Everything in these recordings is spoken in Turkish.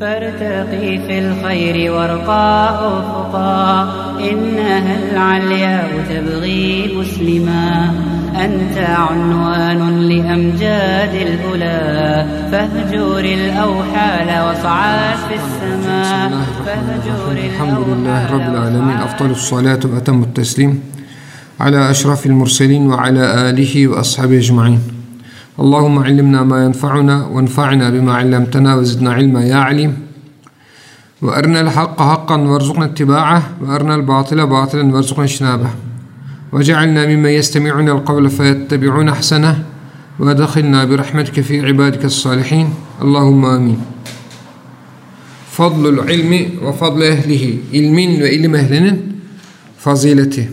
فارتقي في الخير وارقى أفقا إنها العلياء تبغي مسلما. أنت عنوان لأمجاد الأولى فاهجر الأوحال واصعد في السماء فاهجر الحمد لله رب العالمين. أفضل الصلاة وأتم التسليم على أشرف المرسلين وعلى آله وأصحابه أجمعين. اللهم علمنا ما ينفعنا وانفعنا بما علمتنا وزدنا علما يا عليم وأرنا الحق حقا وارزقنا اتباعه وأرنا الباطل باطلا وارزقنا اجتنابه وجعلنا ممن يستمعون القول فيتبعون أحسنه وأدخلنا برحمتك في عبادك الصالحين اللهم آمين ve fadlu ehlihi. İlmin ve ilim ehlinin fazileti.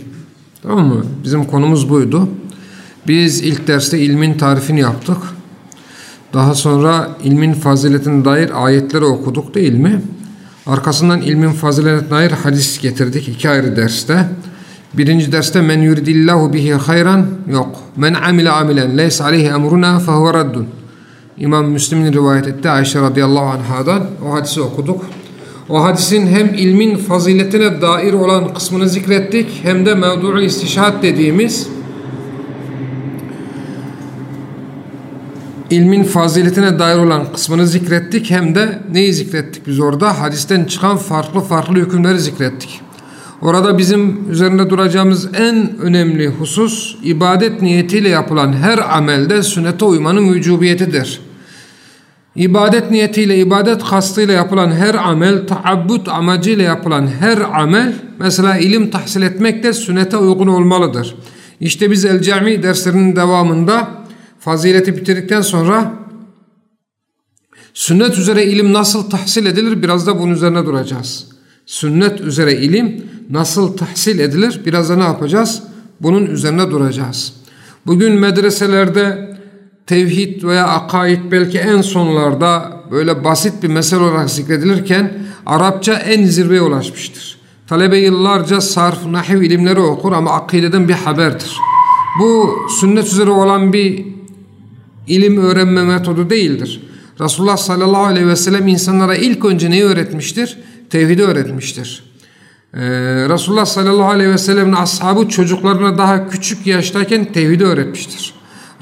Tamam mı? Bizim konumuz buydu. Biz ilk derste ilmin tarifini yaptık. Daha sonra ilmin faziletine dair ayetleri okuduk değil mi? Arkasından ilmin faziletine dair hadis getirdik iki ayrı derste. Birinci derste men yuridillahu bihi hayran yok. Men amile amilen leys aleyhi emruna fehuve raddun. İmam Müslim'in rivayet etti Ayşe radıyallahu anhadan o hadisi okuduk. O hadisin hem ilmin faziletine dair olan kısmını zikrettik hem de mevdu'u istişhat dediğimiz ilmin faziletine dair olan kısmını zikrettik hem de neyi zikrettik biz orada? Hadisten çıkan farklı farklı hükümleri zikrettik. Orada bizim üzerinde duracağımız en önemli husus ibadet niyetiyle yapılan her amelde sünnete uymanın vücubiyetidir. İbadet niyetiyle, ibadet kastıyla yapılan her amel, taabbut amacıyla yapılan her amel, mesela ilim tahsil etmek de sünnete uygun olmalıdır. İşte biz El Cami derslerinin devamında fazileti bitirdikten sonra sünnet üzere ilim nasıl tahsil edilir biraz da bunun üzerine duracağız. Sünnet üzere ilim nasıl tahsil edilir biraz da ne yapacağız? Bunun üzerine duracağız. Bugün medreselerde tevhid veya akaid belki en sonlarda böyle basit bir mesele olarak zikredilirken Arapça en zirveye ulaşmıştır. Talebe yıllarca sarf, nahiv ilimleri okur ama akideden bir haberdir. Bu sünnet üzere olan bir ilim öğrenme metodu değildir. Resulullah sallallahu aleyhi ve sellem insanlara ilk önce neyi öğretmiştir? Tevhidi öğretmiştir. Ee, Resulullah sallallahu aleyhi ve sellem'in ashabı çocuklarına daha küçük yaştayken tevhidi öğretmiştir.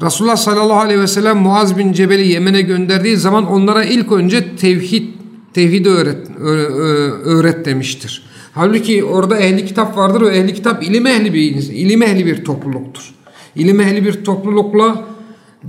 Resulullah sallallahu aleyhi ve sellem Muaz bin Cebel'i Yemen'e gönderdiği zaman onlara ilk önce tevhid tevhidi öğret, öğret demiştir. Halbuki orada ehli kitap vardır ve ehli kitap ilim ehli bir ilim ehli bir topluluktur. İlim ehli bir toplulukla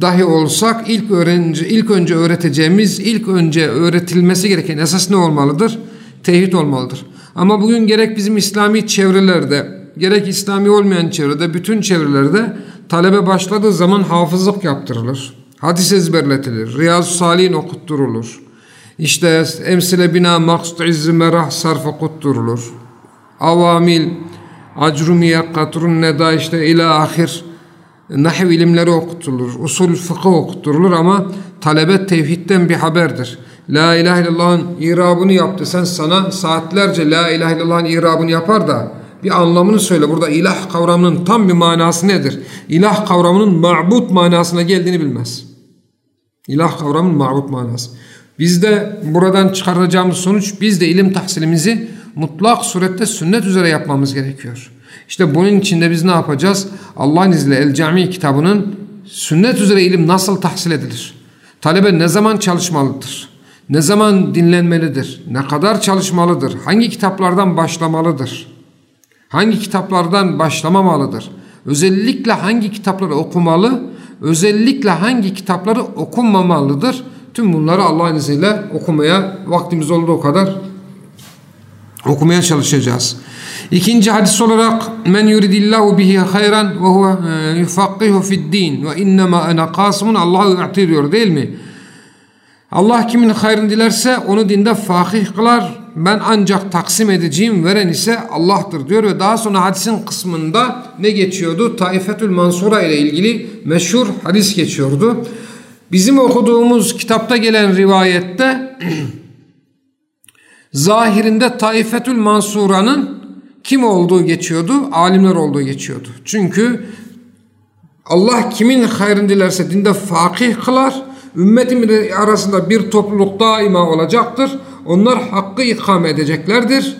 dahi olsak ilk öğrenci ilk önce öğreteceğimiz ilk önce öğretilmesi gereken esas ne olmalıdır? Tevhid olmalıdır. Ama bugün gerek bizim İslami çevrelerde gerek İslami olmayan çevrede bütün çevrelerde talebe başladığı zaman hafızlık yaptırılır. Hadis ezberletilir. Riyazu Salih'in okutturulur. İşte emsile bina maksud izzi merah sarf okutturulur. Avamil, acrumiye, katrun neda işte ila ahir nahiv ilimleri okutulur. Usul fıkıh okutturulur ama talebe tevhidden bir haberdir. La ilahe illallah'ın irabını yaptı. Sen sana saatlerce la ilahe illallah'ın irabını yapar da bir anlamını söyle. Burada ilah kavramının tam bir manası nedir? İlah kavramının ma'bud manasına geldiğini bilmez. İlah kavramının ma'bud manası. Biz de buradan çıkaracağımız sonuç biz de ilim tahsilimizi mutlak surette sünnet üzere yapmamız gerekiyor. İşte bunun için de biz ne yapacağız? Allah'ın izniyle El Cami kitabının sünnet üzere ilim nasıl tahsil edilir? Talebe ne zaman çalışmalıdır? Ne zaman dinlenmelidir? Ne kadar çalışmalıdır? Hangi kitaplardan başlamalıdır? Hangi kitaplardan başlamamalıdır? Özellikle hangi kitapları okumalı? Özellikle hangi kitapları okunmamalıdır? Tüm bunları Allah'ın izniyle okumaya vaktimiz olduğu kadar okumaya çalışacağız. İkinci hadis olarak men yuridillahu bihi hayran ve huve yufakkihu fid din ve innema ana kasimun Allahu yu'ti diyor değil mi? Allah kimin hayrını dilerse onu dinde fakih kılar. Ben ancak taksim edeceğim veren ise Allah'tır diyor ve daha sonra hadisin kısmında ne geçiyordu? Taifetül Mansura ile ilgili meşhur hadis geçiyordu. Bizim okuduğumuz kitapta gelen rivayette zahirinde Taifetül Mansura'nın kim olduğu geçiyordu? Alimler olduğu geçiyordu. Çünkü Allah kimin hayrını dilerse dinde fakih kılar. Ümmetim arasında bir topluluk daima olacaktır. onlar hakkı ikame edeceklerdir.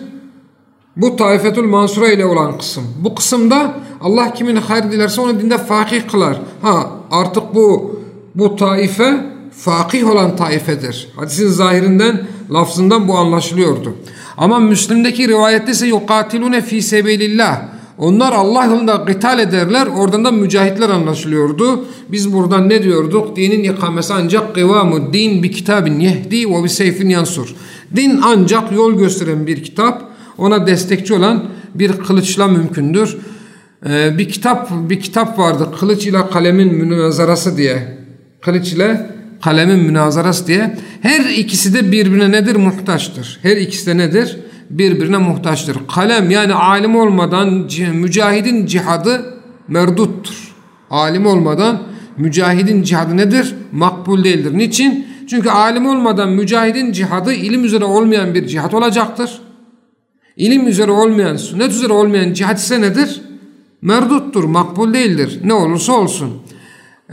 Bu taifetül mansura ile olan kısım. Bu kısımda Allah kimin hayır dilerse onu dinde fakih kılar. Ha artık bu bu taife fakih olan taifedir. Hadisin zahirinden, lafzından bu anlaşılıyordu. Ama Müslim'deki rivayette ise yukatilune fi sebilillah. Onlar Allah yolunda kıtal ederler. Oradan da mücahitler anlaşılıyordu. Biz buradan ne diyorduk? Dinin ikamesi ancak kıvamu din bir kitabin yehdi ve bir seyfin yansur. Din ancak yol gösteren bir kitap. Ona destekçi olan bir kılıçla mümkündür. Ee, bir kitap bir kitap vardı. Kılıç ile kalemin münazarası diye. Kılıç ile kalemin münazarası diye. Her ikisi de birbirine nedir? Muhtaçtır. Her ikisi de nedir? Birbirine muhtaçtır. Kalem yani alim olmadan mücahidin cihadı merduttur. Alim olmadan mücahidin cihadı nedir? Makbul değildir. Niçin? Çünkü alim olmadan mücahidin cihadı ilim üzere olmayan bir cihat olacaktır. İlim üzere olmayan, sünnet üzere olmayan cihat ise nedir? Merduttur, makbul değildir. Ne olursa olsun.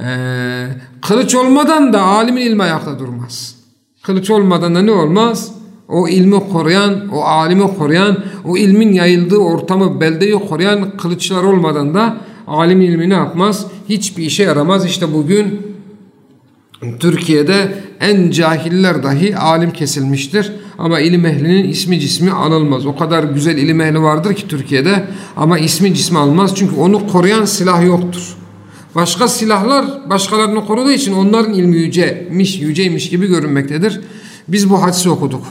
Ee, kılıç olmadan da alimin ilmi ayakta durmaz. Kılıç olmadan da ne olmaz? O ilmi koruyan, o alimi koruyan, o ilmin yayıldığı ortamı, beldeyi koruyan kılıçlar olmadan da alimin ilmi ne yapmaz? Hiçbir işe yaramaz. İşte bugün Türkiye'de en cahiller dahi alim kesilmiştir. Ama ilim ehlinin ismi cismi anılmaz. O kadar güzel ilim ehli vardır ki Türkiye'de ama ismi cismi almaz. Çünkü onu koruyan silah yoktur. Başka silahlar başkalarını koruduğu için onların ilmi yücemiş, yüceymiş gibi görünmektedir. Biz bu hadisi okuduk.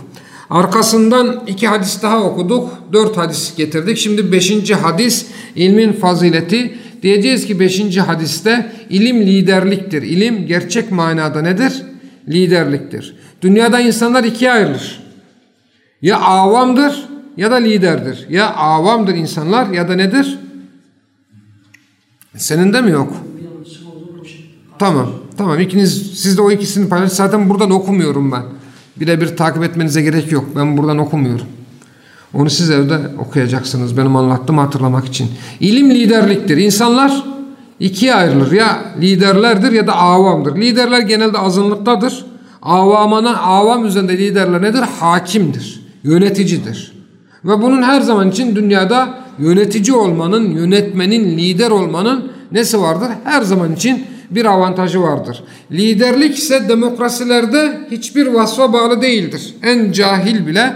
Arkasından iki hadis daha okuduk. Dört hadis getirdik. Şimdi beşinci hadis ilmin fazileti. Diyeceğiz ki beşinci hadiste ilim liderliktir. İlim gerçek manada nedir? Liderliktir. Dünyada insanlar ikiye ayrılır. Ya avamdır ya da liderdir. Ya avamdır insanlar ya da nedir? Senin de mi yok? Tamam. Tamam. İkiniz siz de o ikisini paylaş. Zaten buradan okumuyorum ben. Birebir takip etmenize gerek yok. Ben buradan okumuyorum. Onu siz evde okuyacaksınız benim anlattığımı hatırlamak için. İlim liderliktir. İnsanlar ikiye ayrılır. Ya liderlerdir ya da avamdır. Liderler genelde azınlıktadır. Avamana, avam üzerinde liderler nedir? Hakimdir. Yöneticidir. Ve bunun her zaman için dünyada yönetici olmanın, yönetmenin, lider olmanın nesi vardır? Her zaman için bir avantajı vardır. Liderlik ise demokrasilerde hiçbir vasfa bağlı değildir. En cahil bile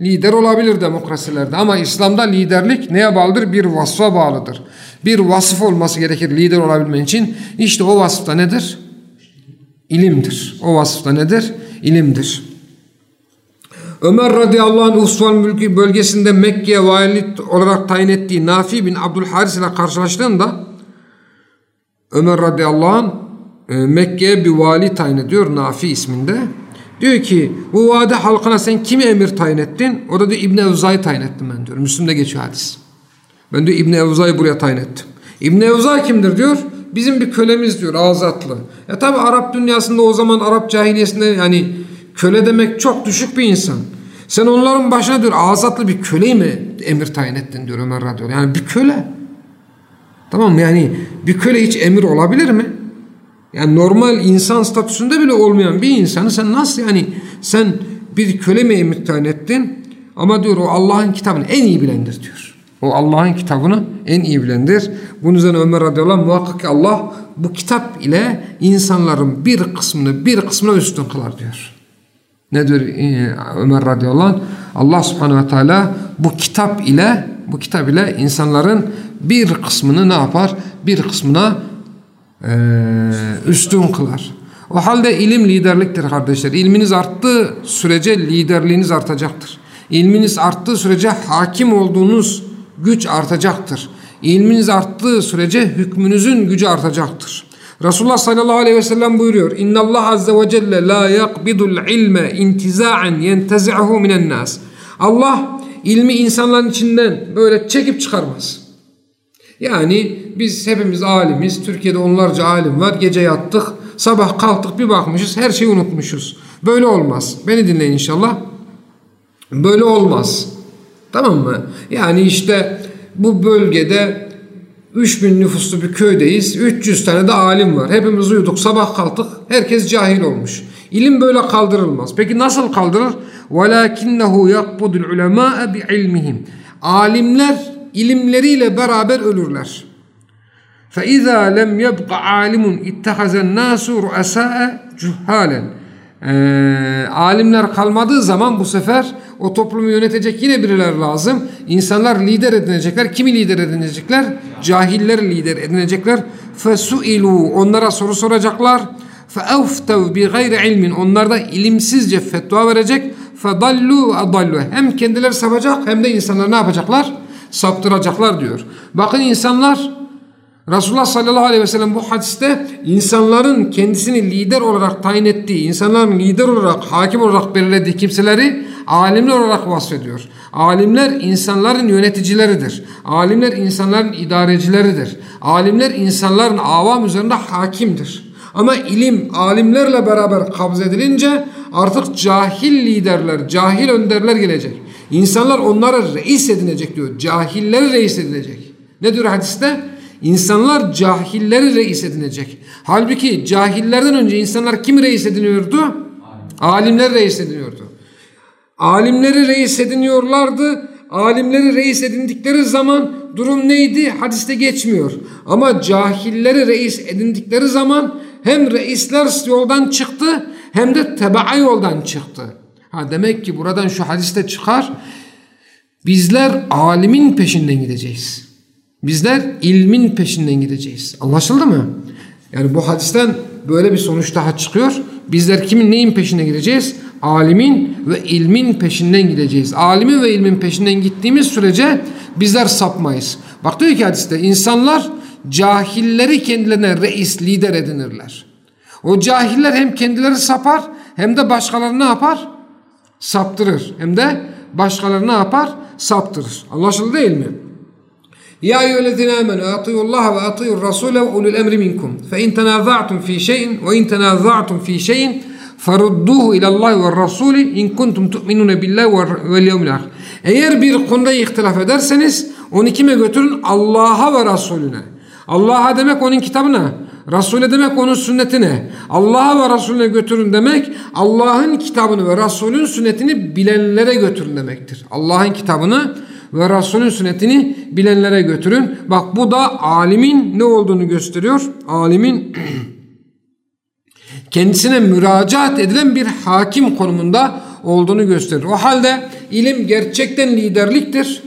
lider olabilir demokrasilerde ama İslam'da liderlik neye bağlıdır? Bir vasfa bağlıdır. Bir vasıf olması gerekir lider olabilmen için. İşte o vasıfta nedir? İlimdir. O vasıfta nedir? İlimdir. Ömer radıyallahu anh Usman mülkü bölgesinde Mekke'ye vali olarak tayin ettiği Nafi bin Abdülharis ile karşılaştığında Ömer radıyallahu anh e, Mekke'ye bir vali tayin ediyor Nafi isminde. Diyor ki bu vade halkına sen kimi emir tayin ettin? O da diyor İbni Evza'yı tayin ettim ben diyor. Müslüm'de geçiyor hadis. Ben diyor İbni Evza'yı buraya tayin ettim. İbni Evza kimdir diyor? Bizim bir kölemiz diyor azatlı. Ya tabi Arap dünyasında o zaman Arap cahiliyesinde yani köle demek çok düşük bir insan. Sen onların başına diyor azatlı bir köleyi mi emir tayin ettin diyor Ömer radıyallahu Yani bir köle. Tamam mı? Yani bir köle hiç emir olabilir mi? Yani normal insan statüsünde bile olmayan bir insanı sen nasıl yani sen bir köle mi tayin ettin? Ama diyor o Allah'ın kitabını en iyi bilendir diyor. O Allah'ın kitabını en iyi bilendir. Bunun üzerine Ömer radıyallahu anh muhakkak Allah bu kitap ile insanların bir kısmını bir kısmına üstün kılar diyor. Ne diyor e, Ömer radıyallahu anh? Allah subhanehu ve teala bu kitap ile bu kitap ile insanların bir kısmını ne yapar? Bir kısmına e, üstün kılar. O halde ilim liderliktir kardeşler. İlminiz arttığı sürece liderliğiniz artacaktır. İlminiz arttığı sürece hakim olduğunuz güç artacaktır. İlminiz arttığı sürece hükmünüzün gücü artacaktır. Resulullah sallallahu aleyhi ve sellem buyuruyor. İnna Allah azze ve celle la yakbidul ilme intiza'en yentezi'uhu minen nas. Allah ilmi insanların içinden böyle çekip çıkarmaz. Yani biz hepimiz alimiz. Türkiye'de onlarca alim var. Gece yattık. Sabah kalktık bir bakmışız. Her şeyi unutmuşuz. Böyle olmaz. Beni dinleyin inşallah. Böyle olmaz. Tamam mı? Yani işte bu bölgede 3000 nüfuslu bir köydeyiz. 300 tane de alim var. Hepimiz uyuduk sabah kalktık. Herkes cahil olmuş. İlim böyle kaldırılmaz. Peki nasıl kaldırır? وَلَاكِنَّهُ يَقْبُدُ الْعُلَمَاءَ بِعِلْمِهِمْ Alimler ilimleriyle beraber ölürler. فَاِذَا لَمْ يَبْقَ عَالِمٌ اِتَّخَزَ النَّاسُ رُؤَسَاءَ جُهَّالًا ee, alimler kalmadığı zaman bu sefer o toplumu yönetecek yine birileri lazım. İnsanlar lider edinecekler. Kimi lider edinecekler? Cahilleri lider edinecekler. فَسُئِلُوا Onlara soru soracaklar. فَاَوْفْتَوْ بِغَيْرِ ilmin Onlar da ilimsizce fetva verecek. فَضَلُّوا وَضَلُّوا Hem kendileri sapacak hem de insanlar ne yapacaklar? Saptıracaklar diyor. Bakın insanlar Resulullah sallallahu aleyhi ve sellem bu hadiste insanların kendisini lider olarak tayin ettiği, insanların lider olarak, hakim olarak belirlediği kimseleri alimler olarak vasfediyor. Alimler insanların yöneticileridir. Alimler insanların idarecileridir. Alimler insanların avam üzerinde hakimdir. Ama ilim alimlerle beraber kabz edilince artık cahil liderler, cahil önderler gelecek. İnsanlar onlara reis edinecek diyor. Cahilleri reis edilecek. Ne diyor hadiste? İnsanlar cahilleri reis edinecek. Halbuki cahillerden önce insanlar kim reis ediniyordu? Alimler reis ediniyordu. Alimleri reis ediniyorlardı. Alimleri reis edindikleri zaman durum neydi? Hadiste geçmiyor. Ama cahilleri reis edindikleri zaman hem reisler yoldan çıktı hem de tebaa yoldan çıktı. Ha demek ki buradan şu hadiste çıkar. Bizler alimin peşinden gideceğiz. Bizler ilmin peşinden gideceğiz. Anlaşıldı mı? Yani bu hadisten böyle bir sonuç daha çıkıyor. Bizler kimin neyin peşinden gideceğiz? Alimin ve ilmin peşinden gideceğiz. Alimin ve ilmin peşinden gittiğimiz sürece bizler sapmayız. Bak diyor ki hadiste insanlar cahilleri kendilerine reis, lider edinirler. O cahiller hem kendileri sapar hem de başkalarını ne yapar? saptırır. Hem de başkaları ne yapar? Saptırır. Anlaşıldı değil mi? Ya eyyühellezine amenu atiyullaha ve atiyur rasule ve ulul emri minkum. Fe in tenaza'tum fi şeyin ve in tenaza'tum fi şeyin farudduhu ilallahi ve rasuli in kuntum tu'minune billahi ve yevmil. Eğer bir konuda ihtilaf ederseniz onu kime götürün? Allah'a ve Resulüne. Allah'a demek onun kitabına. Resul'e demek onun sünnetine. Allah'a ve Resulüne götürün demek Allah'ın kitabını ve Resul'ün sünnetini bilenlere götürün demektir. Allah'ın kitabını ve Resulün sünnetini bilenlere götürün. Bak bu da alimin ne olduğunu gösteriyor. Alimin kendisine müracaat edilen bir hakim konumunda olduğunu gösterir. O halde ilim gerçekten liderliktir.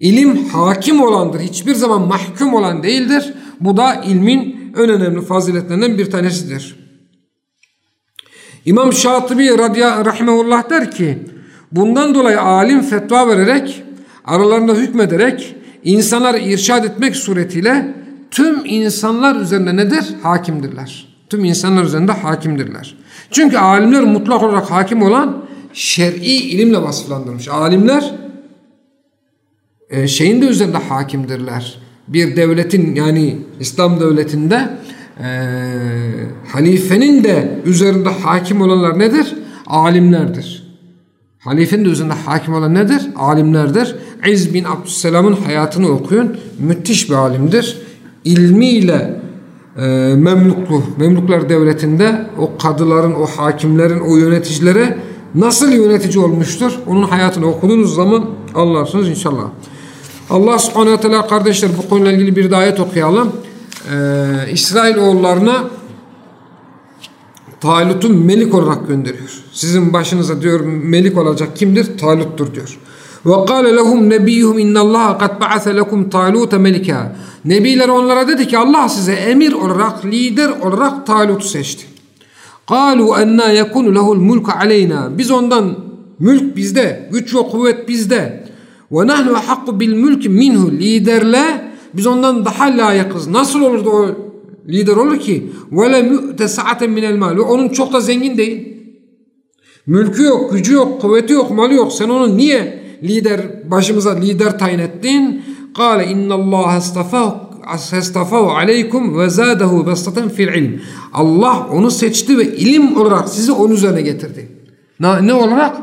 İlim hakim olandır. Hiçbir zaman mahkum olan değildir. Bu da ilmin en önemli faziletlerinden bir tanesidir. İmam Şatibi radya der ki Bundan dolayı alim fetva vererek, aralarında hükmederek, insanları irşad etmek suretiyle tüm insanlar üzerinde nedir? Hakimdirler. Tüm insanlar üzerinde hakimdirler. Çünkü alimler mutlak olarak hakim olan şer'i ilimle vasıflandırmış. Alimler e, şeyin de üzerinde hakimdirler. Bir devletin yani İslam devletinde e, halifenin de üzerinde hakim olanlar nedir? Alimlerdir. Halifenin de üzerinde hakim olan nedir? Alimlerdir. İz bin Abdüsselam'ın hayatını okuyun. Müthiş bir alimdir. İlmiyle e, Memluklu, Memluklar devletinde o kadıların, o hakimlerin, o yöneticilere nasıl yönetici olmuştur? Onun hayatını okuduğunuz zaman anlarsınız inşallah. Allah subhanehu teala kardeşler bu konuyla ilgili bir ayet okuyalım. Ee, İsrail oğullarına Talut'u melik olarak gönderiyor. Sizin başınıza diyor melik olacak kimdir? Talut'tur diyor. Ve kâle lehum nebiyyuhum innallaha kad ba'ase lekum Talut'a melika. Nebiler onlara dedi ki Allah size emir olarak, lider olarak Talut'u seçti. Kalu enna yekunu lehul mulku aleyna. Biz ondan mülk bizde, güç ve kuvvet bizde. Ve nahnu hakku bil mülk minhu liderle biz ondan daha layıkız. Nasıl olur da o lider olur ki? Ve le mü'te sa'aten minel mal. Onun çok da zengin değil. Mülkü yok, gücü yok, kuvveti yok, malı yok. Sen onu niye lider başımıza lider tayin ettin? Kale innallaha istafahu istafahu aleykum ve zâdehu bestaten fil ilm. Allah onu seçti ve ilim olarak sizi onun üzerine getirdi. Ne, ne olarak?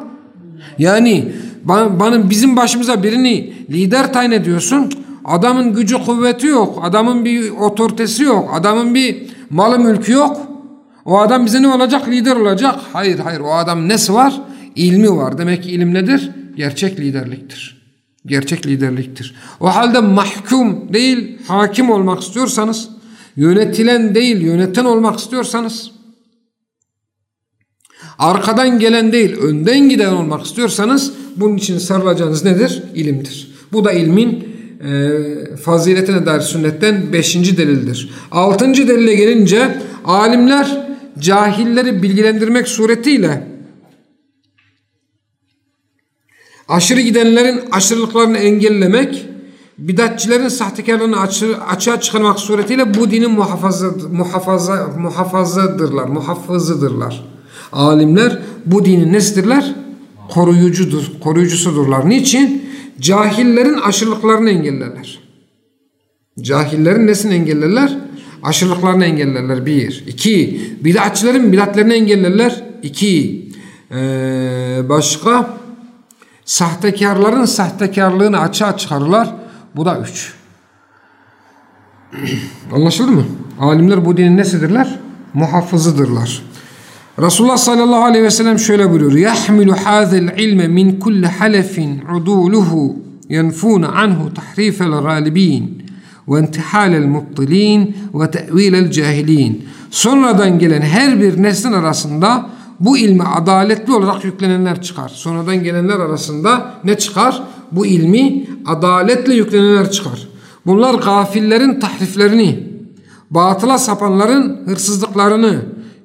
Yani bana, bizim başımıza birini lider tayin ediyorsun. Adamın gücü kuvveti yok. Adamın bir otoritesi yok. Adamın bir malı mülkü yok. O adam bize ne olacak? Lider olacak. Hayır hayır o adam nesi var? İlmi var. Demek ki ilim nedir? Gerçek liderliktir. Gerçek liderliktir. O halde mahkum değil hakim olmak istiyorsanız, yönetilen değil yöneten olmak istiyorsanız, arkadan gelen değil önden giden olmak istiyorsanız bunun için sarılacağınız nedir? İlimdir. Bu da ilmin e, faziletine dair sünnetten beşinci delildir. Altıncı delile gelince alimler cahilleri bilgilendirmek suretiyle aşırı gidenlerin aşırılıklarını engellemek, bidatçilerin sahtekarlığını açı, açığa çıkarmak suretiyle bu dinin muhafaza, muhafaza, muhafazadırlar, muhafızıdırlar. Alimler bu dinin nesidirler? Koruyucudur, koruyucusudurlar. Niçin? Cahillerin aşırılıklarını engellerler. Cahillerin nesini engellerler? Aşırılıklarını engellerler. Bir. İki. Bidatçilerin bidatlerini engellerler. İki. Ee, başka? Sahtekarların sahtekarlığını açığa çıkarırlar. Bu da üç. Anlaşıldı mı? Alimler bu dinin nesidirler? Muhafızıdırlar. Resulullah sallallahu aleyhi ve sellem şöyle buyuruyor. Yahmilu hazel ilme min kulli halefin uduluhu yenfuna anhu tahrifel galibin ve intihalel mubtilin ve tevilel cahilin. Sonradan gelen her bir neslin arasında bu ilmi adaletli olarak yüklenenler çıkar. Sonradan gelenler arasında ne çıkar? Bu ilmi adaletle yüklenenler çıkar. Bunlar gafillerin tahriflerini, batıla sapanların hırsızlıklarını,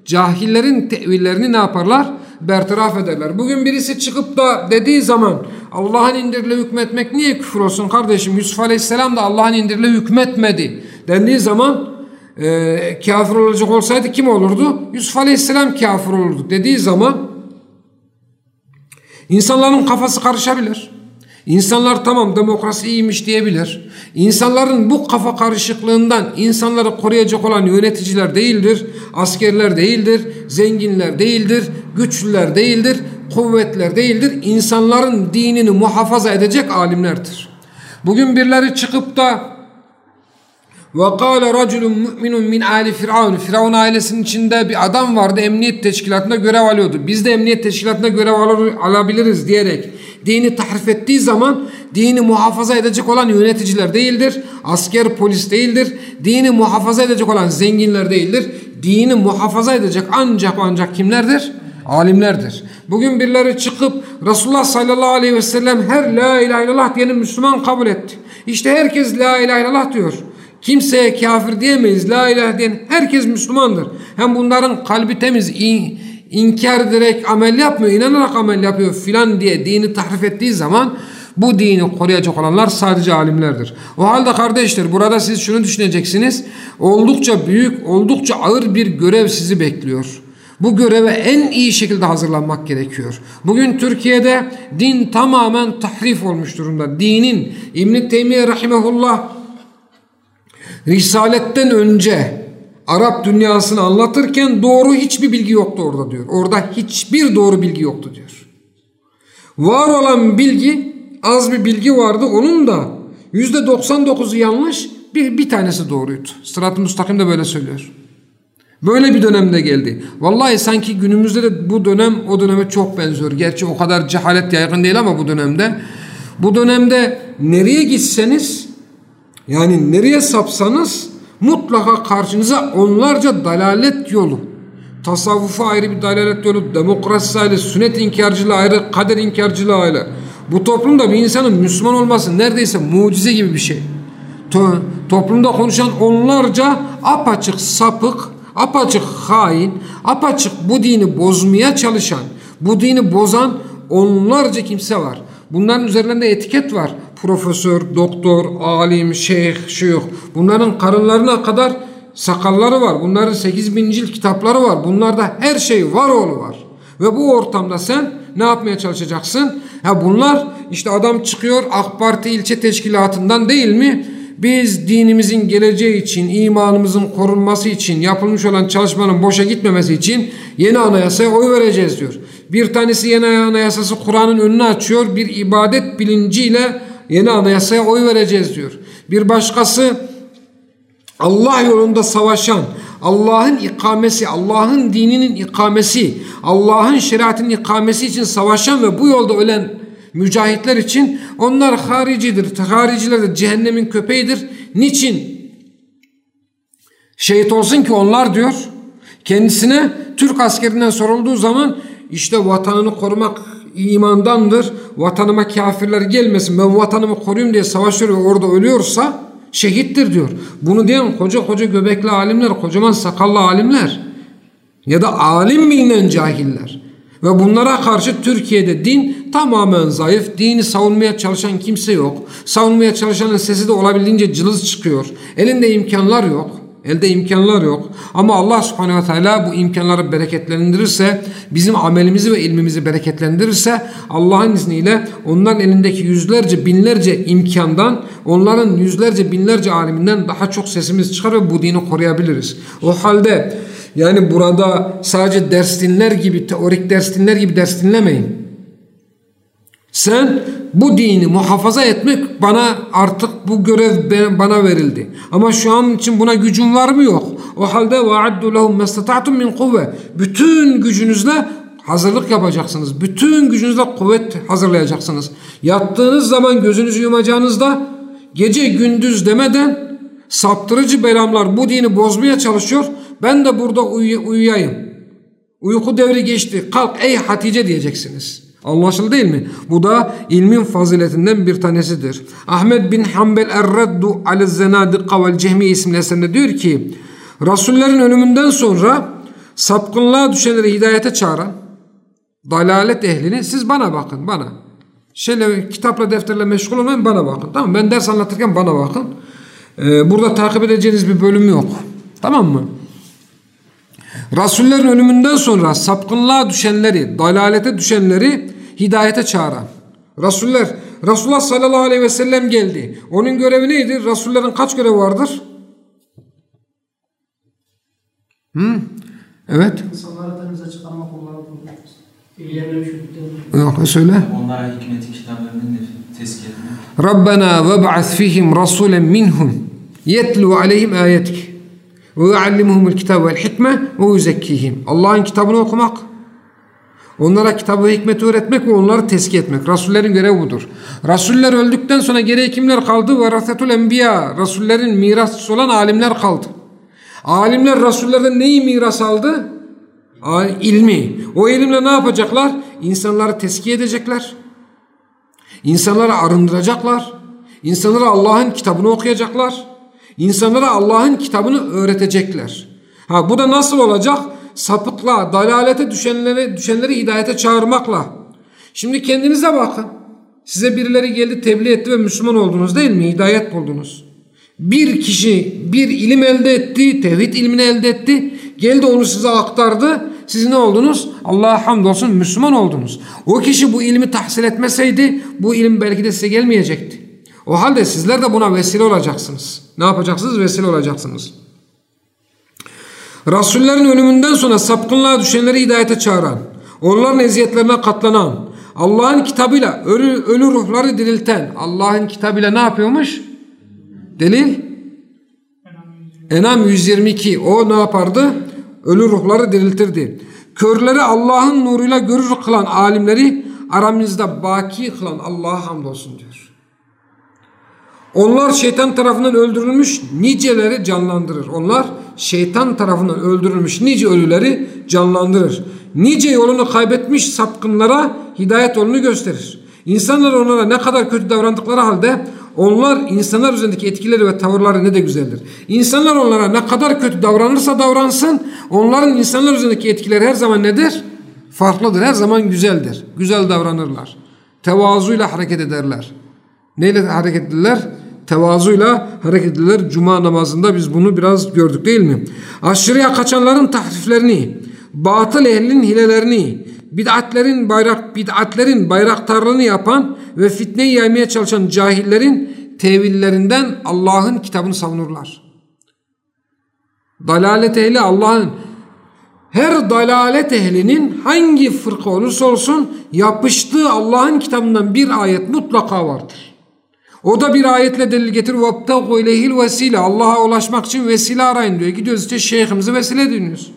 cahillerin tevillerini ne yaparlar? Bertaraf ederler. Bugün birisi çıkıp da dediği zaman Allah'ın indirle hükmetmek niye küfür olsun kardeşim? Yusuf Aleyhisselam da Allah'ın indirle hükmetmedi dendiği zaman e, kafir olacak olsaydı kim olurdu? Yusuf Aleyhisselam kafir olurdu dediği zaman insanların kafası karışabilir. İnsanlar tamam demokrasi iyiymiş diyebilir. İnsanların bu kafa karışıklığından insanları koruyacak olan yöneticiler değildir, askerler değildir, zenginler değildir, güçlüler değildir, kuvvetler değildir. İnsanların dinini muhafaza edecek alimlerdir. Bugün birileri çıkıp da ve kâle raculun mu'minun min âli firavun. Firavun ailesinin içinde bir adam vardı emniyet teşkilatında görev alıyordu. Biz de emniyet teşkilatında görev alabiliriz diyerek dini tahrif ettiği zaman dini muhafaza edecek olan yöneticiler değildir. Asker, polis değildir. Dini muhafaza edecek olan zenginler değildir. Dini muhafaza edecek ancak ancak kimlerdir? Alimlerdir. Bugün birileri çıkıp Resulullah sallallahu aleyhi ve sellem her la ilahe illallah diyenin Müslüman kabul etti. İşte herkes la ilahe illallah diyor. Kimseye kafir diyemeyiz. La ilahe diyen herkes Müslümandır. Hem bunların kalbi temiz, in, inkar ederek amel yapmıyor, inanarak amel yapıyor filan diye dini tahrif ettiği zaman bu dini koruyacak olanlar sadece alimlerdir. O halde kardeşler burada siz şunu düşüneceksiniz. Oldukça büyük, oldukça ağır bir görev sizi bekliyor. Bu göreve en iyi şekilde hazırlanmak gerekiyor. Bugün Türkiye'de din tamamen tahrif olmuş durumda. Dinin İbn-i Teymiye Rahimehullah Risaletten önce Arap dünyasını anlatırken doğru hiçbir bilgi yoktu orada diyor. Orada hiçbir doğru bilgi yoktu diyor. Var olan bilgi az bir bilgi vardı. Onun da yüzde 99'u yanlış bir, bir tanesi doğruydu. Sırat-ı Müstakim de böyle söylüyor. Böyle bir dönemde geldi. Vallahi sanki günümüzde de bu dönem o döneme çok benziyor. Gerçi o kadar cehalet yaygın değil ama bu dönemde. Bu dönemde nereye gitseniz yani nereye sapsanız mutlaka karşınıza onlarca dalalet yolu. Tasavvufa ayrı bir dalalet yolu, demokrasi ayrı, sünnet inkarcılığı ayrı, kader inkarcılığı ayrı. Bu toplumda bir insanın Müslüman olması neredeyse mucize gibi bir şey. To toplumda konuşan onlarca apaçık sapık, apaçık hain, apaçık bu dini bozmaya çalışan, bu dini bozan onlarca kimse var. Bunların üzerlerinde etiket var profesör, doktor, alim, şeyh, şeyh bunların karınlarına kadar sakalları var. Bunların 8 bin cilt kitapları var. Bunlarda her şey var oğlu var. Ve bu ortamda sen ne yapmaya çalışacaksın? Ha bunlar işte adam çıkıyor AK Parti ilçe teşkilatından değil mi? Biz dinimizin geleceği için, imanımızın korunması için, yapılmış olan çalışmanın boşa gitmemesi için yeni anayasaya oy vereceğiz diyor. Bir tanesi yeni anayasası Kur'an'ın önünü açıyor. Bir ibadet bilinciyle yeni anayasaya oy vereceğiz diyor. Bir başkası Allah yolunda savaşan, Allah'ın ikamesi, Allah'ın dininin ikamesi, Allah'ın şeriatının ikamesi için savaşan ve bu yolda ölen mücahitler için onlar haricidir. Hariciler de cehennemin köpeğidir. Niçin? Şehit olsun ki onlar diyor kendisine Türk askerinden sorulduğu zaman işte vatanını korumak imandandır. Vatanıma kafirler gelmesin ben vatanımı koruyayım diye savaşıyor ve orada ölüyorsa şehittir diyor. Bunu diyen koca koca göbekli alimler, kocaman sakallı alimler ya da alim bilinen cahiller. Ve bunlara karşı Türkiye'de din tamamen zayıf. Dini savunmaya çalışan kimse yok. Savunmaya çalışanın sesi de olabildiğince cılız çıkıyor. Elinde imkanlar yok. Elde imkanlar yok. Ama Allah subhanehu teala bu imkanları bereketlendirirse, bizim amelimizi ve ilmimizi bereketlendirirse Allah'ın izniyle onların elindeki yüzlerce binlerce imkandan, onların yüzlerce binlerce aliminden daha çok sesimiz çıkar ve bu dini koruyabiliriz. O halde yani burada sadece ders dinler gibi, teorik ders dinler gibi ders dinlemeyin. Sen bu dini muhafaza etmek bana artık bu görev bana verildi. Ama şu an için buna gücün var mı yok? O halde vaaddu lehum mestata'tum min kuvve. Bütün gücünüzle hazırlık yapacaksınız. Bütün gücünüzle kuvvet hazırlayacaksınız. Yattığınız zaman gözünüzü yumacağınızda gece gündüz demeden saptırıcı belamlar bu dini bozmaya çalışıyor. Ben de burada uy uyuyayım. Uyku devri geçti. Kalk ey Hatice diyeceksiniz. Anlaşıldı değil mi? Bu da ilmin faziletinden bir tanesidir. Ahmet bin Hanbel Er-Raddu al-Zenadika vel Cehmi isimli eserinde diyor ki Resullerin ölümünden sonra sapkınlığa düşenleri hidayete çağıran dalalet ehlini siz bana bakın bana. Şöyle kitapla defterle meşgul olmayın bana bakın. Tamam Ben ders anlatırken bana bakın. Ee, burada takip edeceğiniz bir bölüm yok. Tamam mı? Resullerin ölümünden sonra sapkınlığa düşenleri, dalalete düşenleri hidayete çağıran. Resuller, Resulullah sallallahu aleyhi ve sellem geldi. Onun görevi neydi? Resullerin kaç görevi vardır? Hı? Evet. İnsanları denize çıkarmak onlara Yok söyle. Onlara hikmeti kitaplarının tezkiye etmek. Rabbena ve ba'ath fihim rasulen minhum yetlu aleyhim ayetik ve yuallimuhumul kitabe vel hikme ve yuzekkihim. Allah'ın kitabını okumak, onlara kitabı hikmeti öğretmek ve onları tezkiye etmek. Rasullerin görevi budur. Rasuller öldükten sonra geriye kimler kaldı? Verasetul enbiya. Rasullerin mirasçısı olan alimler kaldı. Alimler Rasullerden neyi miras aldı? İlmi. O ilimle ne yapacaklar? İnsanları teskiye edecekler. İnsanları arındıracaklar. İnsanlara Allah'ın kitabını okuyacaklar. İnsanlara Allah'ın kitabını öğretecekler. Ha bu da nasıl olacak? Sapıkla, dalalete düşenleri, düşenleri hidayete çağırmakla. Şimdi kendinize bakın. Size birileri geldi tebliğ etti ve Müslüman oldunuz değil mi? Hidayet buldunuz. Bir kişi bir ilim elde etti, tevhid ilmini elde etti. Geldi onu size aktardı. Siz ne oldunuz? Allah'a hamdolsun Müslüman oldunuz. O kişi bu ilmi tahsil etmeseydi bu ilim belki de size gelmeyecekti. O halde sizler de buna vesile olacaksınız. Ne yapacaksınız? Vesile olacaksınız. Rasullerin ölümünden sonra sapkınlığa düşenleri hidayete çağıran, onların eziyetlerine katlanan, Allah'ın kitabıyla ölü, ölü ruhları dirilten, Allah'ın kitabıyla ne yapıyormuş? Delil? Enam 122. O ne yapardı? Ölü ruhları diriltirdi. Körleri Allah'ın nuruyla görür kılan alimleri aramızda baki kılan Allah'a hamdolsun diyor. Onlar şeytan tarafından öldürülmüş niceleri canlandırır. Onlar şeytan tarafından öldürülmüş nice ölüleri canlandırır. Nice yolunu kaybetmiş sapkınlara hidayet yolunu gösterir. İnsanlar onlara ne kadar kötü davrandıkları halde onlar insanlar üzerindeki etkileri ve tavırları ne de güzeldir. İnsanlar onlara ne kadar kötü davranırsa davransın onların insanlar üzerindeki etkileri her zaman nedir? Farklıdır. Her zaman güzeldir. Güzel davranırlar. Tevazuyla hareket ederler. Neyle hareket ederler? Tevazuyla hareket edilir. Cuma namazında biz bunu biraz gördük değil mi? Aşırıya kaçanların tahriflerini, batıl ehlinin hilelerini, bid'atlerin bayrak bid'atlerin bayraktarlığını yapan ve fitneyi yaymaya çalışan cahillerin tevillerinden Allah'ın kitabını savunurlar. Dalalet ehli Allah'ın her dalalet ehlinin hangi fırka olursa olsun yapıştığı Allah'ın kitabından bir ayet mutlaka vardır. O da bir ayetle delil getiriyor. وَابْتَغُوا اِلَيْهِ الْوَسِيلَ Allah'a ulaşmak için vesile arayın diyor. Gidiyoruz işte şeyhimizi vesile dinliyoruz.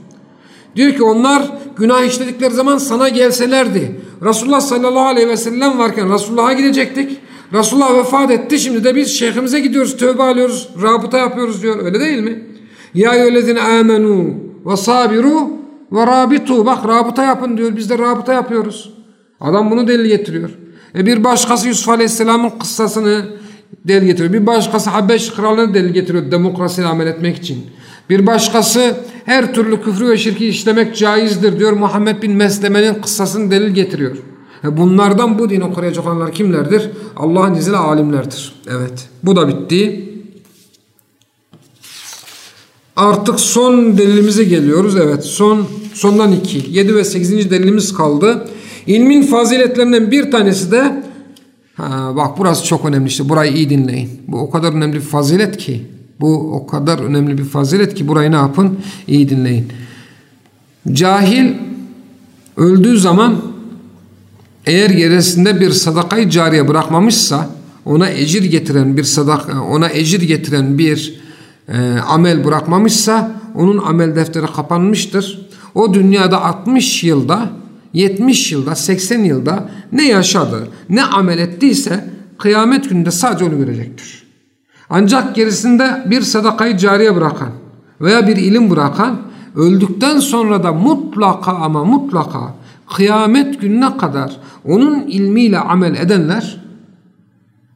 Diyor ki onlar günah işledikleri zaman sana gelselerdi. Resulullah sallallahu aleyhi ve sellem varken Resulullah'a gidecektik. Resulullah vefat etti. Şimdi de biz şeyhimize gidiyoruz. Tövbe alıyoruz. Rabıta yapıyoruz diyor. Öyle değil mi? Ya eyyühellezine amenu ve sabiru ve rabitu. Bak rabıta yapın diyor. Biz de rabıta yapıyoruz. Adam bunu delil getiriyor. E bir başkası Yusuf Aleyhisselam'ın kıssasını delil getiriyor. Bir başkası Habeş kralını delil getiriyor demokrasiyle amel etmek için. Bir başkası her türlü küfrü ve şirki işlemek caizdir diyor. Muhammed bin Mesleme'nin kıssasını delil getiriyor. E bunlardan bu dini koruyacak olanlar kimlerdir? Allah'ın izniyle alimlerdir. Evet. Bu da bitti. Artık son delilimize geliyoruz. Evet son sondan iki. Yedi ve sekizinci delilimiz kaldı. İlmin faziletlerinden bir tanesi de ha, bak burası çok önemli işte burayı iyi dinleyin. Bu o kadar önemli bir fazilet ki bu o kadar önemli bir fazilet ki burayı ne yapın? İyi dinleyin. Cahil öldüğü zaman eğer gerisinde bir sadakayı cariye bırakmamışsa ona ecir getiren bir sadaka ona ecir getiren bir e, amel bırakmamışsa onun amel defteri kapanmıştır. O dünyada 60 yılda 70 yılda 80 yılda ne yaşadı ne amel ettiyse kıyamet gününde sadece onu görecektir. Ancak gerisinde bir sadakayı cariye bırakan veya bir ilim bırakan öldükten sonra da mutlaka ama mutlaka kıyamet gününe kadar onun ilmiyle amel edenler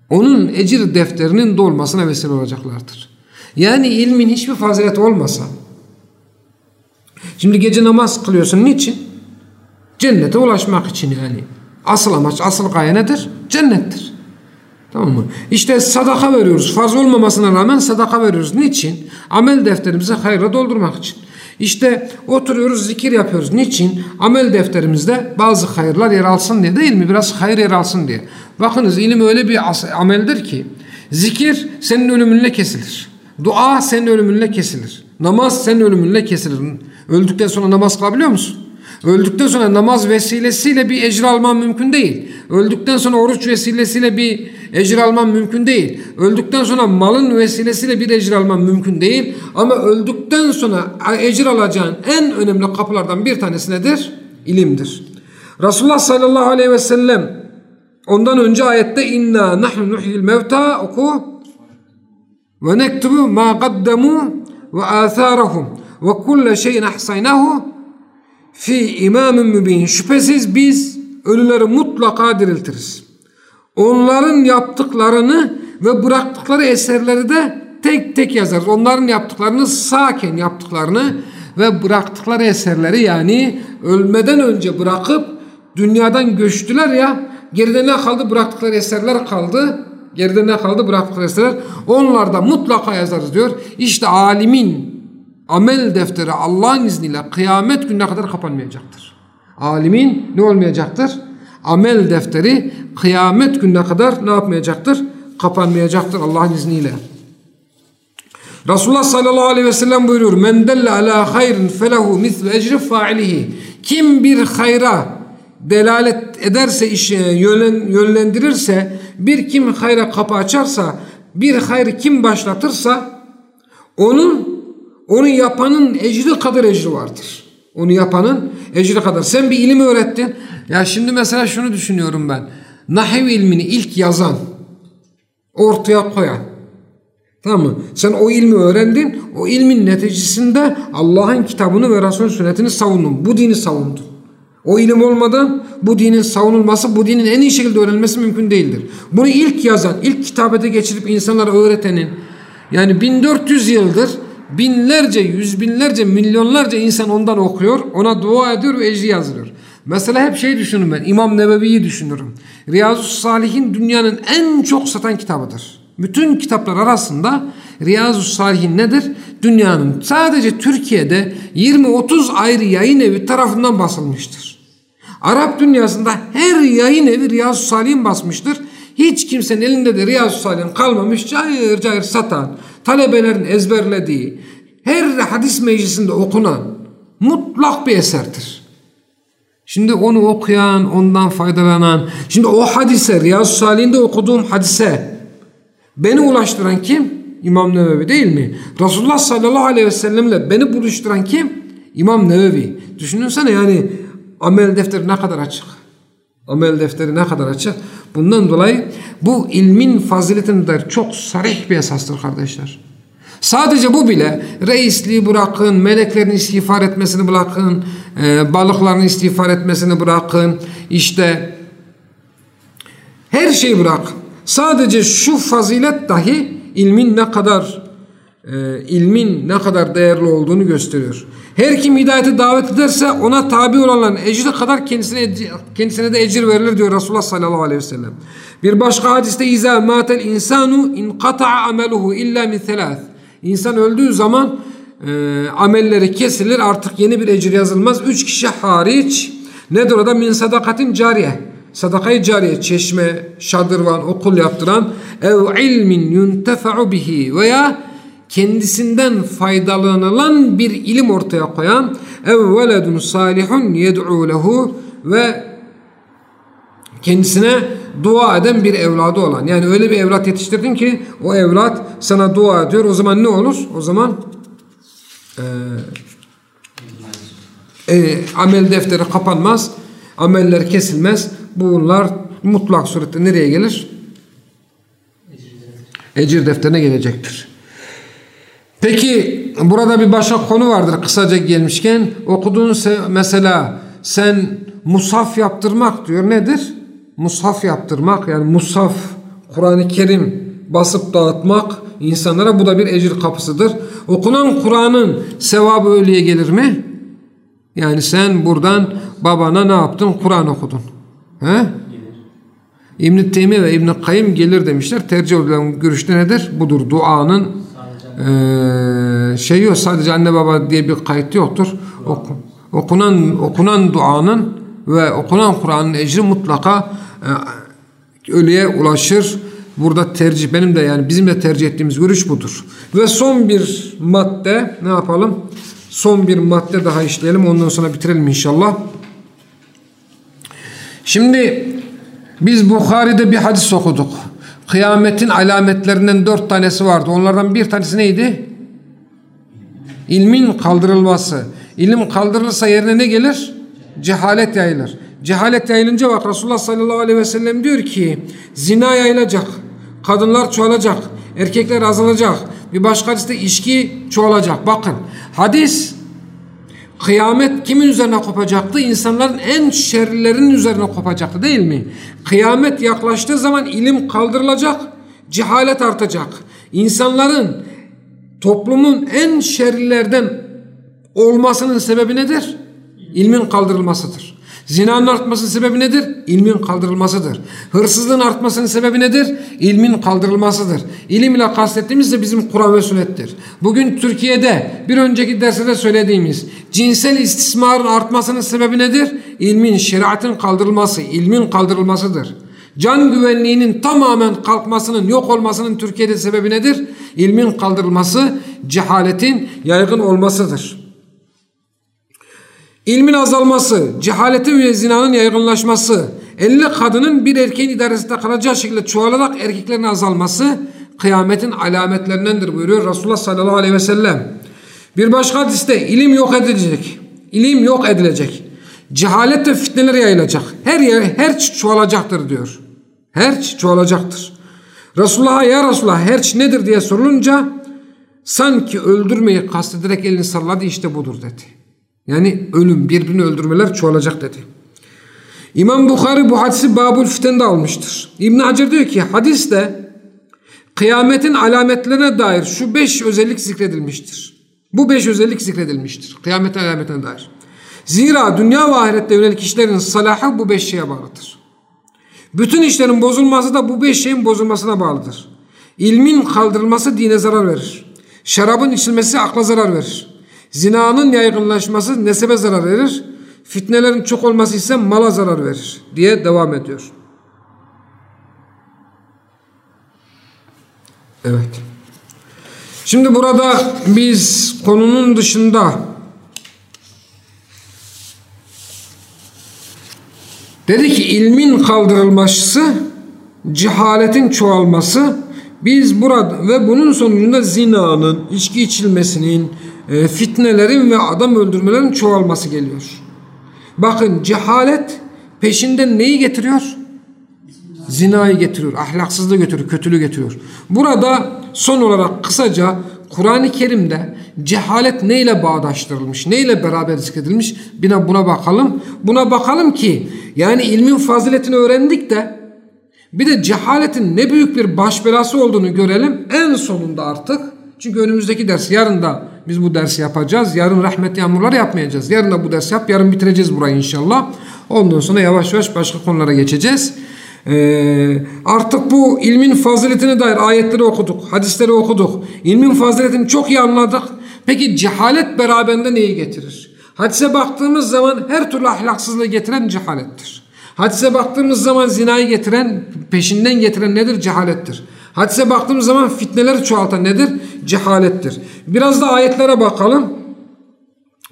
onun ecir defterinin dolmasına vesile olacaklardır. Yani ilmin hiçbir fazilet olmasa şimdi gece namaz kılıyorsun niçin? Cennete ulaşmak için yani. Asıl amaç, asıl gaye nedir? Cennettir. Tamam mı? İşte sadaka veriyoruz. Farz olmamasına rağmen sadaka veriyoruz. Niçin? Amel defterimizi hayırla doldurmak için. İşte oturuyoruz zikir yapıyoruz. Niçin? Amel defterimizde bazı hayırlar yer alsın diye değil mi? Biraz hayır yer alsın diye. Bakınız ilim öyle bir ameldir ki zikir senin ölümünle kesilir. Dua senin ölümünle kesilir. Namaz senin ölümünle kesilir. Öldükten sonra namaz kılabiliyor musun? Öldükten sonra namaz vesilesiyle bir ecir alman mümkün değil. Öldükten sonra oruç vesilesiyle bir ecir alman mümkün değil. Öldükten sonra malın vesilesiyle bir ecir alman mümkün değil. Ama öldükten sonra ecir alacağın en önemli kapılardan bir tanesi nedir? İlimdir. Resulullah sallallahu aleyhi ve sellem ondan önce ayette inna nahnu nuhyil mevta oku ve nektubu ma qaddemu ve atharahum ve kulle şeyin ahsaynahu fi imamın mübin. Şüphesiz biz ölüleri mutlaka diriltiriz. Onların yaptıklarını ve bıraktıkları eserleri de tek tek yazarız. Onların yaptıklarını sağken yaptıklarını ve bıraktıkları eserleri yani ölmeden önce bırakıp dünyadan göçtüler ya geride ne kaldı? Bıraktıkları eserler kaldı. Geride ne kaldı? Bıraktıkları eserler. Onlar da mutlaka yazarız diyor. İşte alimin amel defteri Allah'ın izniyle kıyamet gününe kadar kapanmayacaktır. Alimin ne olmayacaktır? Amel defteri kıyamet gününe kadar ne yapmayacaktır? Kapanmayacaktır Allah'ın izniyle. Resulullah sallallahu aleyhi ve sellem buyuruyor. Men delle ala hayrin felehu mislu ecri fa'ilihi. Kim bir hayra delalet ederse, işe yönlendirirse, bir kim hayra kapı açarsa, bir hayrı kim başlatırsa, onun onu yapanın ecri kadar ecri vardır. Onu yapanın ecri kadar. Sen bir ilim öğrettin. Ya şimdi mesela şunu düşünüyorum ben. Nahiv ilmini ilk yazan, ortaya koyan. Tamam mı? Sen o ilmi öğrendin. O ilmin neticesinde Allah'ın kitabını ve Resulün sünnetini savundun. Bu dini savundun. O ilim olmadan bu dinin savunulması, bu dinin en iyi şekilde öğrenilmesi mümkün değildir. Bunu ilk yazan, ilk kitabete geçirip insanlara öğretenin, yani 1400 yıldır binlerce, yüz binlerce, milyonlarca insan ondan okuyor, ona dua ediyor ve ecri yazılıyor. Mesela hep şey düşünürüm ben, İmam Nebevi'yi düşünürüm. Riyazu Salihin dünyanın en çok satan kitabıdır. Bütün kitaplar arasında Riyazu Salihin nedir? Dünyanın sadece Türkiye'de 20-30 ayrı yayın evi tarafından basılmıştır. Arap dünyasında her yayın evi Riyazu Salih'in basmıştır. Hiç kimsenin elinde de Riyazu Salih'in kalmamış cayır cayır satan, talebelerin ezberlediği, her hadis meclisinde okunan mutlak bir eserdir. Şimdi onu okuyan, ondan faydalanan, şimdi o hadise, Riyazu Salih'inde okuduğum hadise, Beni ulaştıran kim? İmam Nevevi değil mi? Resulullah sallallahu aleyhi ve sellemle beni buluşturan kim? İmam Nevevi. Düşününsene yani amel defteri ne kadar açık. Amel defteri ne kadar açık. Bundan dolayı bu ilmin faziletine dair çok sarih bir esastır kardeşler. Sadece bu bile reisliği bırakın, meleklerin istiğfar etmesini bırakın, e, balıkların istiğfar etmesini bırakın, işte her şeyi bırakın. Sadece şu fazilet dahi ilmin ne kadar e, ilmin ne kadar değerli olduğunu gösteriyor. Her kim hidayete davet ederse ona tabi olanların ecri kadar kendisine kendisine de ecir verilir diyor Resulullah sallallahu aleyhi ve sellem. Bir başka hadiste izâ mâtel insanu inqata'a ameluhu illa min thelath. İnsan öldüğü zaman e, amelleri kesilir artık yeni bir ecir yazılmaz. Üç kişi hariç nedir o da min sadakatin cariye. Sadakayı cariye, çeşme, şadırvan, okul yaptıran ev ilmin yuntefa'u bihi veya kendisinden faydalanılan bir ilim ortaya koyan ev veledun salihun yed'u lehu ve kendisine dua eden bir evladı olan. Yani öyle bir evlat yetiştirdin ki o evlat sana dua ediyor. O zaman ne olur? O zaman e, e, amel defteri kapanmaz. Ameller kesilmez. Bunlar mutlak surette nereye gelir? Ecir defterine gelecektir. Peki burada bir başka konu vardır kısaca gelmişken. Okuduğun mesela sen musaf yaptırmak diyor. Nedir? Musaf yaptırmak yani musaf Kur'an-ı Kerim basıp dağıtmak insanlara bu da bir ecir kapısıdır. Okunan Kur'an'ın sevabı ölüye gelir mi? Yani sen buradan babana ne yaptın? Kur'an okudun. He? İbn-i Teymiye ve İbn-i Kayyım gelir demişler. Tercih edilen görüşte nedir? Budur. Duanın e, şey yok. Sadece anne baba diye bir kayıt yoktur. Oku, okunan okunan duanın ve okunan Kur'an'ın ecri mutlaka e, ölüye ulaşır. Burada tercih benim de yani bizim de tercih ettiğimiz görüş budur. Ve son bir madde ne yapalım? Son bir madde daha işleyelim. Ondan sonra bitirelim inşallah. Şimdi biz Bukhari'de bir hadis okuduk. Kıyametin alametlerinden dört tanesi vardı. Onlardan bir tanesi neydi? İlmin kaldırılması. İlim kaldırılırsa yerine ne gelir? Cehalet yayılır. Cehalet yayılınca bak Resulullah sallallahu aleyhi ve sellem diyor ki zina yayılacak. Kadınlar çoğalacak. Erkekler azalacak. Bir başka hadiste içki çoğalacak. Bakın hadis Kıyamet kimin üzerine kopacaktı? İnsanların en şerlerinin üzerine kopacaktı değil mi? Kıyamet yaklaştığı zaman ilim kaldırılacak, cehalet artacak. İnsanların toplumun en şerlilerden olmasının sebebi nedir? İlmin kaldırılmasıdır. Zinanın artmasının sebebi nedir? İlmin kaldırılmasıdır. Hırsızlığın artmasının sebebi nedir? İlmin kaldırılmasıdır. İlim ile kastettiğimiz de bizim Kur'an ve sünnettir. Bugün Türkiye'de bir önceki derste söylediğimiz cinsel istismarın artmasının sebebi nedir? İlmin, şeriatın kaldırılması, ilmin kaldırılmasıdır. Can güvenliğinin tamamen kalkmasının, yok olmasının Türkiye'de sebebi nedir? İlmin kaldırılması, cehaletin yaygın olmasıdır. İlmin azalması, cehaletin ve zinanın yaygınlaşması, 50 kadının bir erkeğin idaresinde kalacağı şekilde çoğalarak erkeklerin azalması kıyametin alametlerindendir buyuruyor Resulullah sallallahu aleyhi ve sellem. Bir başka hadiste ilim yok edilecek. İlim yok edilecek. Cehalet ve fitneler yayılacak. Her yer herç çoğalacaktır diyor. Herç çoğalacaktır. Resulullah'a ya Resulullah herç nedir diye sorulunca sanki öldürmeyi kastederek elini salladı işte budur dedi. Yani ölüm, birbirini öldürmeler çoğalacak dedi. İmam Bukhari bu hadisi Babul Fiten'de almıştır. İbn Hacer diyor ki hadiste kıyametin alametlerine dair şu beş özellik zikredilmiştir. Bu beş özellik zikredilmiştir. Kıyamet alametine dair. Zira dünya ve ahirette yönelik kişilerin salahı bu beş şeye bağlıdır. Bütün işlerin bozulması da bu beş şeyin bozulmasına bağlıdır. İlmin kaldırılması dine zarar verir. Şarabın içilmesi akla zarar verir. Zinanın yaygınlaşması nesebe zarar verir. Fitnelerin çok olması ise mala zarar verir diye devam ediyor. Evet. Şimdi burada biz konunun dışında dedi ki ilmin kaldırılması, cehaletin çoğalması Biz burada ve bunun sonucunda zinanın, içki içilmesinin, e, fitnelerin ve adam öldürmelerin çoğalması geliyor. Bakın cehalet peşinden neyi getiriyor? Zinayı getiriyor, ahlaksızlığı getiriyor, kötülüğü getiriyor. Burada son olarak kısaca Kur'an-ı Kerim'de cehalet neyle bağdaştırılmış, neyle beraber zikredilmiş buna, buna bakalım. Buna bakalım ki yani ilmin faziletini öğrendik de bir de cehaletin ne büyük bir baş belası olduğunu görelim. En sonunda artık çünkü önümüzdeki ders yarın da biz bu dersi yapacağız. Yarın rahmet yağmurları yapmayacağız. Yarın da bu dersi yap. Yarın bitireceğiz burayı inşallah. Ondan sonra yavaş yavaş başka konulara geçeceğiz. Ee, artık bu ilmin faziletine dair ayetleri okuduk. Hadisleri okuduk. İlmin faziletini çok iyi anladık. Peki cehalet beraberinde neyi getirir? Hadise baktığımız zaman her türlü ahlaksızlığı getiren cehalettir. Hadise baktığımız zaman zinayı getiren, peşinden getiren nedir? Cehalettir. Hadise baktığımız zaman fitneleri çoğaltan nedir? Cehalettir. Biraz da ayetlere bakalım.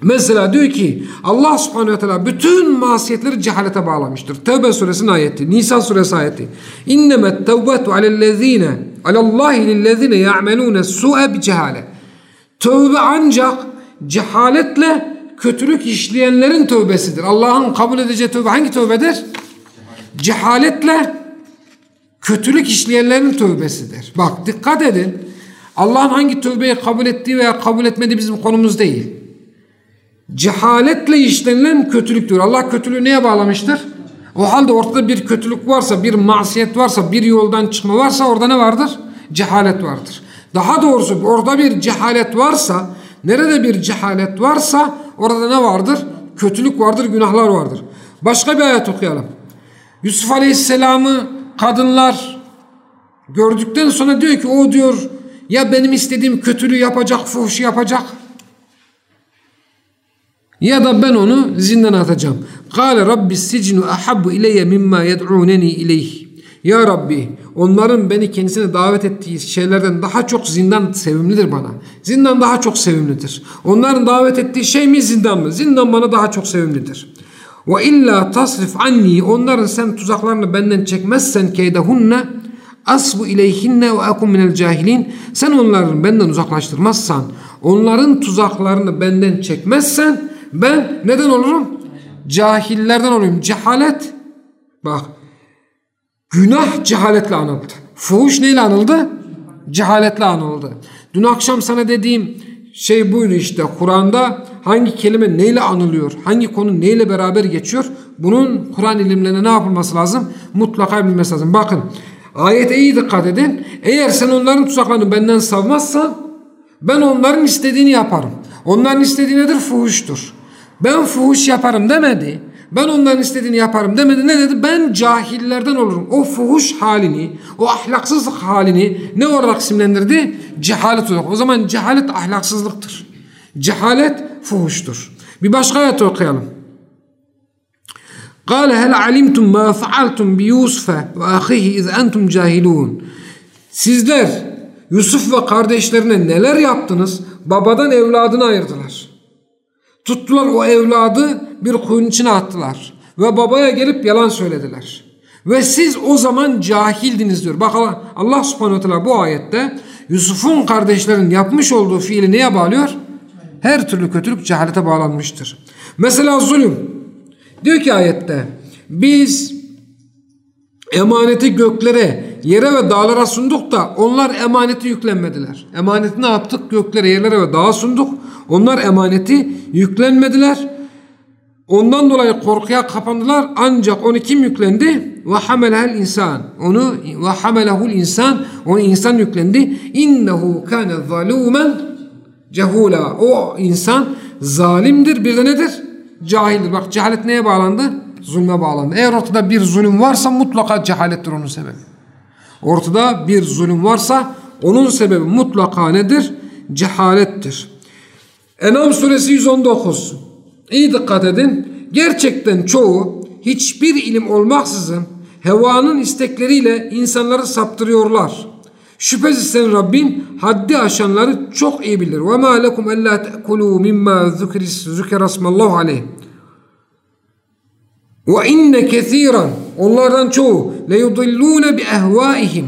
Mesela diyor ki Allah subhanehu ve teala bütün masiyetleri cehalete bağlamıştır. Tevbe suresinin ayeti, Nisa suresi ayeti. İnnemet tevbetu alellezine alallahi lillezine ya'melune su'e bi cehale. Tövbe ancak cehaletle kötülük işleyenlerin tövbesidir. Allah'ın kabul edeceği tövbe hangi tövbedir? Cehaletle kötülük işleyenlerin tövbesidir. Bak dikkat edin. Allah'ın hangi tövbeyi kabul ettiği veya kabul etmediği bizim konumuz değil. Cehaletle işlenilen kötülüktür. Allah kötülüğü neye bağlamıştır? O halde ortada bir kötülük varsa, bir masiyet varsa, bir yoldan çıkma varsa orada ne vardır? Cehalet vardır. Daha doğrusu orada bir cehalet varsa, nerede bir cehalet varsa orada ne vardır? Kötülük vardır, günahlar vardır. Başka bir ayet okuyalım. Yusuf Aleyhisselam'ı kadınlar gördükten sonra diyor ki o diyor ya benim istediğim kötülüğü yapacak, fuhuşu yapacak ya da ben onu zindana atacağım. Kale Rabbi sicnu ahabbu ileyye mimma yed'uneni ileyh. Ya Rabbi onların beni kendisine davet ettiği şeylerden daha çok zindan sevimlidir bana. Zindan daha çok sevimlidir. Onların davet ettiği şey mi zindan mı? Zindan bana daha çok sevimlidir. Ve illa tasrif anni onların sen tuzaklarını benden çekmezsen keydehunne asbu ileyhinne ve akum minel cahilin sen onların benden uzaklaştırmazsan onların tuzaklarını benden çekmezsen ben neden olurum? Cahillerden olurum. Cehalet bak günah cehaletle anıldı. Fuhuş neyle anıldı? Cehaletle anıldı. Dün akşam sana dediğim şey buydu işte Kur'an'da hangi kelime neyle anılıyor, hangi konu neyle beraber geçiyor bunun Kur'an ilimlerine ne yapılması lazım? Mutlaka bilmesi lazım. Bakın ayete iyi dikkat edin. Eğer sen onların tuzaklarını benden savmazsan ben onların istediğini yaparım. Onların istediği nedir? Fuhuştur. Ben fuhuş yaparım demedi. Ben onların istediğini yaparım demedi. Ne dedi? Ben cahillerden olurum. O fuhuş halini, o ahlaksızlık halini ne olarak isimlendirdi? Cehalet olarak. O zaman cehalet ahlaksızlıktır. Cehalet fuhuştur. Bir başka ayet okuyalım. قال هل علمتم ما فعلتم بيوسف وأخيه إذ أنتم جاهلون Sizler Yusuf ve kardeşlerine neler yaptınız? Babadan evladını ayırdılar. Tuttular o evladı bir kuyunun içine attılar. Ve babaya gelip yalan söylediler. Ve siz o zaman cahildiniz diyor. Bak Allah, Allah subhanahu teala bu ayette Yusuf'un kardeşlerin yapmış olduğu fiili neye bağlıyor? Her türlü kötülük cehalete bağlanmıştır. Mesela zulüm. Diyor ki ayette biz emaneti göklere, yere ve dağlara sunduk da onlar emaneti yüklenmediler. Emaneti ne yaptık? Göklere, yerlere ve dağa sunduk. Onlar emaneti yüklenmediler. Ondan dolayı korkuya kapandılar. Ancak onu kim yüklendi? Ve hamelehel insan. Onu ve hamelehul insan. Onu insan yüklendi. İnnehu kâne zalûmen cehûlâ. O insan zalimdir. Bir de nedir? Cahildir. Bak cehalet neye bağlandı? Zulme bağlandı. Eğer ortada bir zulüm varsa mutlaka cehalettir onun sebebi. Ortada bir zulüm varsa onun sebebi mutlaka nedir? Cehalettir. Enam suresi 119. İyi dikkat edin. Gerçekten çoğu hiçbir ilim olmaksızın hevanın istekleriyle insanları saptırıyorlar. Şüphesiz sen Rabbin haddi aşanları çok iyi bilir. Ve ma lekum alla ta'kulu mimma zukira ismallahu aleyh. Ve inne kethiran onlardan çoğu le yudillune bi ehvaihim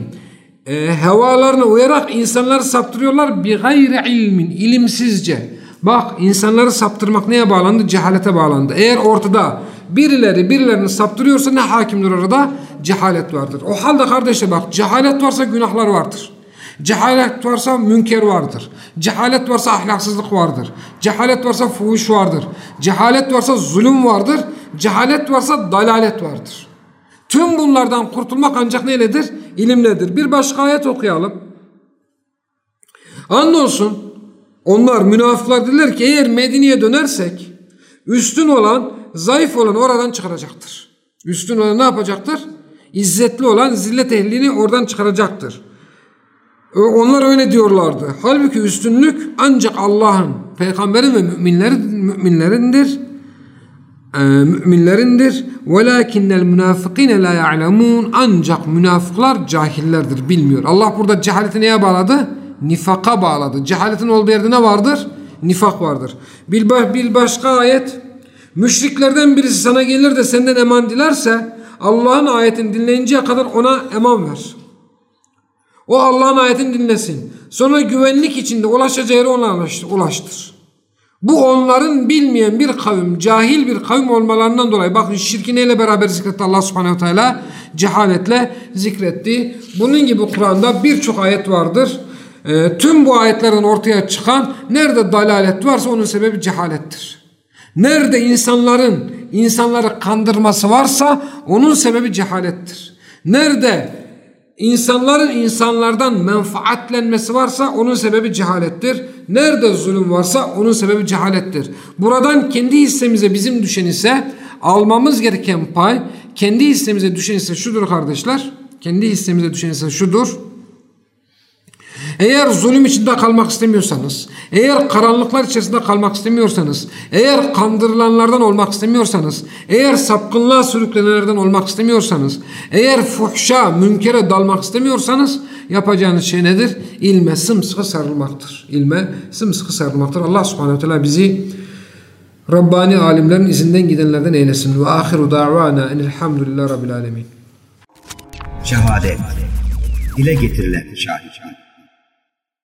e, hevalarına uyarak insanları saptırıyorlar bir gayri ilmin, ilimsizce. Bak insanları saptırmak neye bağlandı? Cehalete bağlandı. Eğer ortada birileri birilerini saptırıyorsa ne hakimdir orada? Cehalet vardır. O halde kardeşler bak cehalet varsa günahlar vardır. Cehalet varsa münker vardır. Cehalet varsa ahlaksızlık vardır. Cehalet varsa fuhuş vardır. Cehalet varsa zulüm vardır. Cehalet varsa dalalet vardır. Tüm bunlardan kurtulmak ancak neyledir? İlimledir. Bir başka ayet okuyalım. Andolsun onlar münafıklar dediler ki eğer Medine'ye dönersek üstün olan zayıf olan oradan çıkaracaktır. Üstün olan ne yapacaktır? İzzetli olan zillet ehlini oradan çıkaracaktır. Onlar öyle diyorlardı. Halbuki üstünlük ancak Allah'ın, peygamberin ve müminlerin müminlerindir. Ee, müminlerindir. Velakinnel münafikine la ya'lemun. Ancak münafıklar cahillerdir, bilmiyor. Allah burada cehaleti neye bağladı? Nifaka bağladı. Cehaletin olduğu yerde ne vardır? Nifak vardır. Bir, bir başka ayet. Müşriklerden birisi sana gelir de senden eman dilerse Allah'ın ayetini dinleyinceye kadar ona eman ver. O Allah'ın ayetini dinlesin. Sonra güvenlik içinde ulaşacağı yere ona ulaştır. Bu onların bilmeyen bir kavim, cahil bir kavim olmalarından dolayı. Bakın şirki neyle beraber zikretti Allah subhanehu teala? Cehaletle zikretti. Bunun gibi Kur'an'da birçok ayet vardır. E, tüm bu ayetlerden ortaya çıkan nerede dalalet varsa onun sebebi cehalettir. Nerede insanların insanları kandırması varsa onun sebebi cehalettir. Nerede insanların insanlardan menfaatlenmesi varsa onun sebebi cehalettir. Nerede zulüm varsa onun sebebi cehalettir. Buradan kendi hissemize bizim düşen ise almamız gereken pay kendi hissemize düşen ise şudur kardeşler. Kendi hissemize düşen ise şudur. Eğer zulüm içinde kalmak istemiyorsanız, eğer karanlıklar içerisinde kalmak istemiyorsanız, eğer kandırılanlardan olmak istemiyorsanız, eğer sapkınlığa sürüklenenlerden olmak istemiyorsanız, eğer fuhşa, münkere dalmak istemiyorsanız yapacağınız şey nedir? İlme sımsıkı sarılmaktır. İlme sımsıkı sarılmaktır. Allah subhanehu teala bizi Rabbani alimlerin izinden gidenlerden eylesin. Ve ahiru da'vana enilhamdülillah rabbil alemin. Şehadet. Dile getirilen şahit.